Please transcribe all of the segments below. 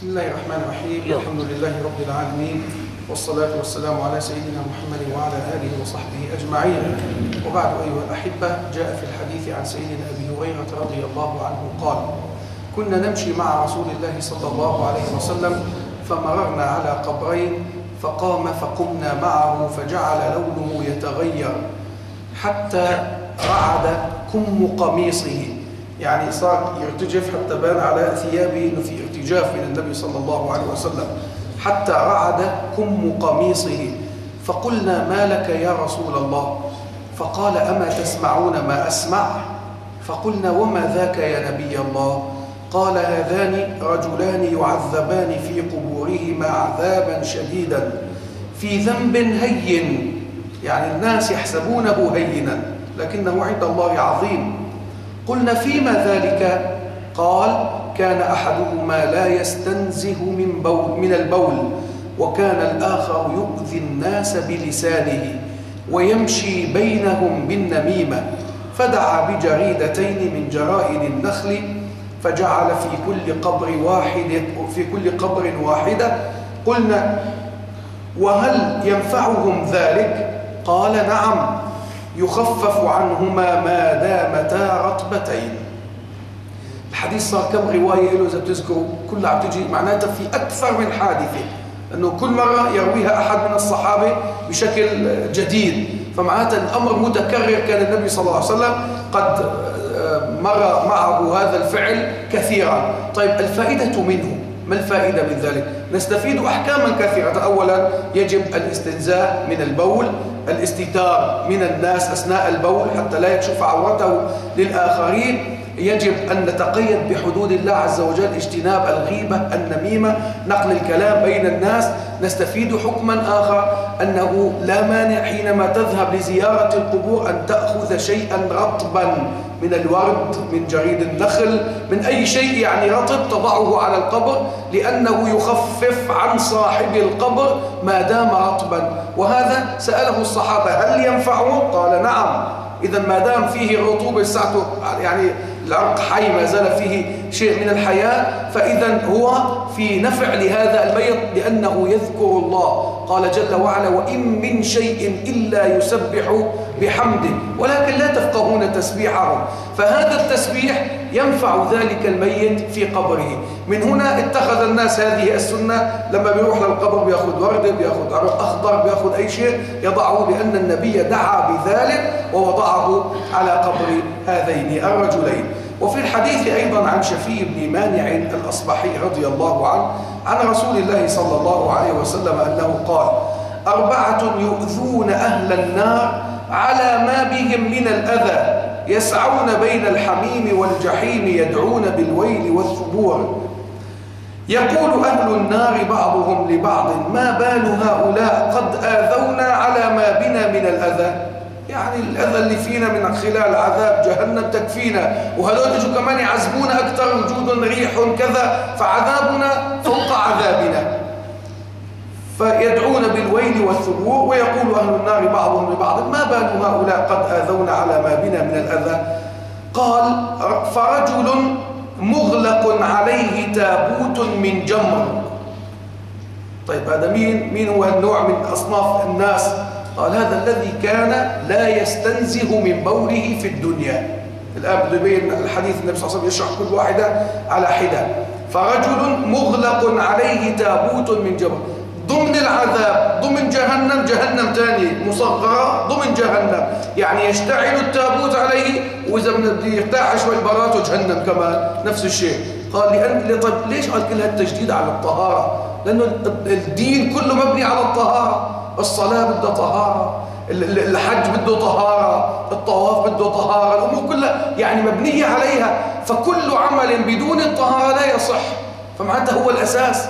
بسم الله الرحمن الرحيم. الحمد لله رب العالمين والصلاة والسلام على سيدنا محمد وعلى آله وصحبه أجمعين. وبعد أيها الأحبة جاء في الحديث عن سيدنا أبي هريرة رضي الله عنه قال كنا نمشي مع رسول الله صلى الله عليه وسلم فمررنا على قبرين فقام فقمنا معه فجعل لونه يتغير حتى رعد كم قميصه. يعني صار يرتجف حتى بان على ثيابه إنه في ارتجاف من النبي صلى الله عليه وسلم حتى رعد كم قميصه. فقلنا ما لك يا رسول الله؟ فقال أما تسمعون ما أسمع؟ فقلنا وما ذاك يا نبي الله؟ قال هذان رجلان يعذبان في قبورهما عذابا شديدا في ذنب هين. يعني الناس يحسبونه هينا لكنه عند الله عظيم. قلنا فيما ذلك؟ قال كان أحدهما لا يستنزه من, بول من البول وكان الآخر يؤذي الناس بلسانه ويمشي بينهم بالنميمة فدعا بجريدتين من جرائد النخل فجعل في كل قبر واحد في كل قبر واحدة. قلنا وهل ينفعهم ذلك؟ قال نعم. يخفف عنهما ما دامتا رطبتين. الحديث صار كم رواية له إذا بتذكروا. كلها عم تجي معناتها في أكثر من حادثة. أنه كل مرة يرويها أحد من الصحابة بشكل جديد. فمعناتها الأمر متكرر. كان النبي صلى الله عليه وسلم قد مر معه هذا الفعل كثيرا. طيب الفائدة منه. ما الفائدة من ذلك؟ نستفيد أحكاما كثيرة أولا يجب الاستنزاء من البول الاستتار من الناس أثناء البول حتى لا يكشف عورته للآخرين يجب أن نتقيد بحدود الله عز وجل اجتناب الغيبة النميمة نقل الكلام بين الناس نستفيد حكما آخر أنه لا مانع حينما تذهب لزيارة القبور أن تأخذ شيئا رطبا من الورد من جريد النخل من أي شيء يعني رطب تضعه على القبر لأنه يخفف عن صاحب القبر ما دام رطبا وهذا سأله الصحابة هل ينفعه؟ قال نعم إذا ما دام فيه الرطوبة ساعته يعني العرق حي ما زال فيه شيء من الحياة فإذا هو في نفع لهذا الميت لأنه يذكر الله. قال جل وعلا وإن من شيء إلا يسبح بحمده. ولكن لا تفقهون تسبيحهم. فهذا التسبيح ينفع ذلك الميت في قبره. من هنا اتخذ الناس هذه السنة. لما بيروح للقبر بياخذ ورد بياخذ عرق أخضر بياخذ أي شيء. يضعه لأن النبي دعا بذلك ووضعه على قبر هذين الرجلين. وفي الحديث أيضا عن شفي بن مانع الأصبحي رضي الله عنه عن رسول الله صلى الله عليه وسلم أنه قال أربعة يؤذون أهل النار على ما بهم من الأذى يسعون بين الحميم والجحيم يدعون بالويل والثبور. يقول أهل النار بعضهم لبعض ما بال هؤلاء قد آذونا على ما بنا من الأذى؟ يعني الأذى اللي فينا من خلال عذاب جهنم تكفينا. وهذول كمان يعذبونا أكثر وجود ريح كذا فعذابنا فوق عذابنا. فيدعون بالويل والثبور ويقول أهل النار بعضهم لبعض ما بال هؤلاء قد آذونا على ما بنا من الأذى؟ قال فرجل مغلق عليه تابوت من جمر. طيب هذا مين؟ مين هو النوع من أصناف الناس قال هذا الذي كان لا يستنزه من بوله في الدنيا. الآن يبين الحديث النبي صلى الله عليه وسلم يشرح كل واحدة على حدة. فرجل مغلق عليه تابوت من جمر ضمن العذاب ضمن جهنم جهنم ثاني مصغرة ضمن جهنم. يعني يشتعل التابوت عليه وإذا يرتاح شوي براته جهنم كمان. نفس الشيء. قال لأن طيب ليش قال كل هالتجديد على الطهارة؟ لأنه الدين كله مبني على الطهارة. الصلاة بدها طهارة الحج بده طهارة الطواف بده طهارة الأمور كلها يعني مبنية عليها. فكل عمل بدون الطهارة لا يصح. فمعناتها هو الأساس.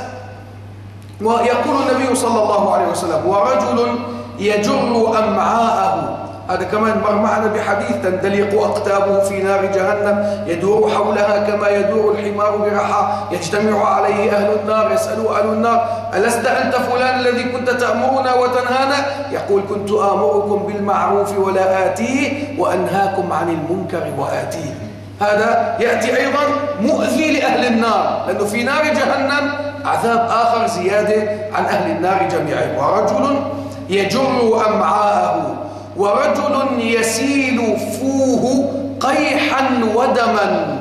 ويقول النبي صلى الله عليه وسلم ورجل يجر أمعاءه. هذا كمان مر معنا بحديث تندلق أقتابه في نار جهنم يدور حولها كما يدور الحمار برحى يجتمع عليه أهل النار يسألوا أهل النار ألست أنت فلان الذي كنت تأمرنا وتنهانا؟ يقول كنت آمركم بالمعروف ولا آتيه وأنهاكم عن المنكر وآتيه. هذا يأتي أيضا مؤذي لأهل النار لأنه في نار جهنم عذاب آخر زيادة عن أهل النار جميعا ورجل يجر أمعاءه. ورجل يسيل فوه قيحا ودما.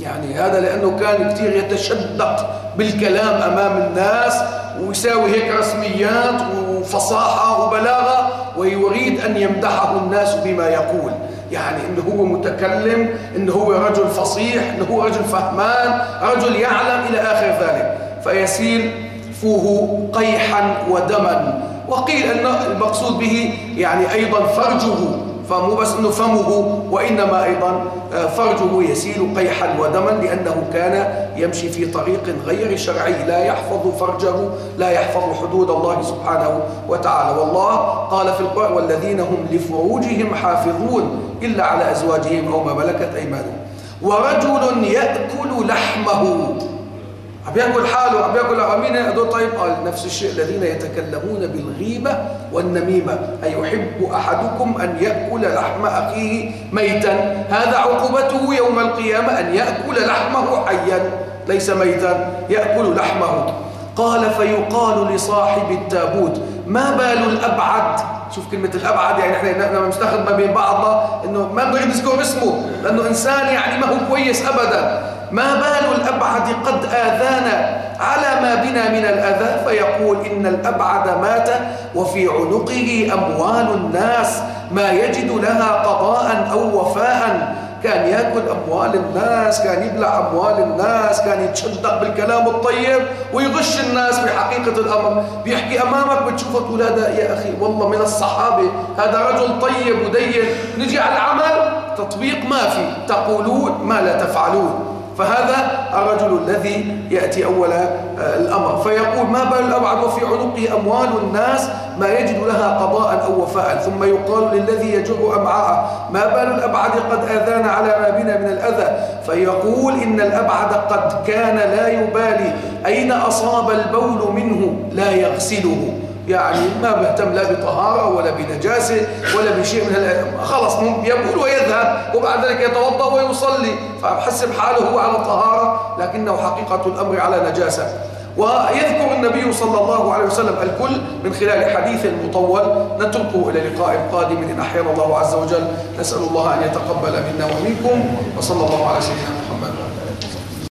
يعني هذا لأنه كان كثير يتشدق بالكلام أمام الناس ويساوي هيك رسميات وفصاحة وبلاغة ويريد أن يمدحه الناس بما يقول. يعني إنه هو متكلم إنه هو رجل فصيح إنه هو رجل فهمان رجل يعلم إلى آخر ذلك. فيسيل فوه قيحا ودما. وقيل أن المقصود به يعني أيضا فرجه فمو بس إنه فمه وإنما أيضا آه، فرجه يسيل قيحا ودما لأنه كان يمشي في طريق غير شرعي لا يحفظ فرجه لا يحفظ حدود الله سبحانه وتعالى. والله قال في القرآن والذين هم لفروجهم حافظون إلا على أزواجهم أو ما ملكت أيمانهم. ورجل يأكل لحمه. عم ياكل حاله عم ياكل مين هدول طيب؟ قال نفس الشيء الذين يتكلمون بالغيبة والنميمة. أيحب أحدكم أن يأكل لحم أخيه ميتا؟ هذا عقوبته يوم القيامة أن يأكل لحمه حيا ليس ميتا يأكل لحمه. قال فيقال لصاحب التابوت ما بال الأبعد؟ شوف كلمة الأبعد يعني إحنا لما بنستخدم ما بين بعضنا إنه ما بنريد نذكر اسمه لأنه إنسان يعني ما هو كويس أبدا. ما بال الأبعد قد آذانا على ما بنا من الأذى فيقول إن الأبعد مات وفي عنقه أموال الناس ما يجد لها قضاء أو وفاء. كان يأكل أموال الناس كان يبلع أموال الناس كان يتشدق بالكلام الطيب ويغش الناس بحقيقه الأمر. بيحكي أمامك بتشوفه تقول هذا يا أخي والله من الصحابة هذا رجل طيب ودين. نجي على العمل تطبيق ما في. تقولون ما لا تفعلون. فهذا الرجل الذي يأتي أول آه، الأمر. فيقول ما بال الأبعد وفي عنقه أموال الناس ما يجد لها قضاء أو وفاء. ثم يقال للذي يجر أمعاءه ما بال الأبعد قد آذانا على ما بنا من الأذى. فيقول إن الأبعد قد كان لا يبالي. أين أصاب البول منه؟ لا يغسله. يعني ما بيهتم لا بطهارة ولا بنجاسة ولا بشيء من خلص يقول ويذهب وبعد ذلك يتوضأ ويصلي. فبحسب حاله هو على طهارة لكنه حقيقة الأمر على نجاسة. ويذكر النبي صلى الله عليه وسلم الكل من خلال حديث مطول نتركه إلى لقاء قادم إن أحيانا الله عز وجل. نسأل الله أن يتقبل منا ومنكم وصلى الله على سيدنا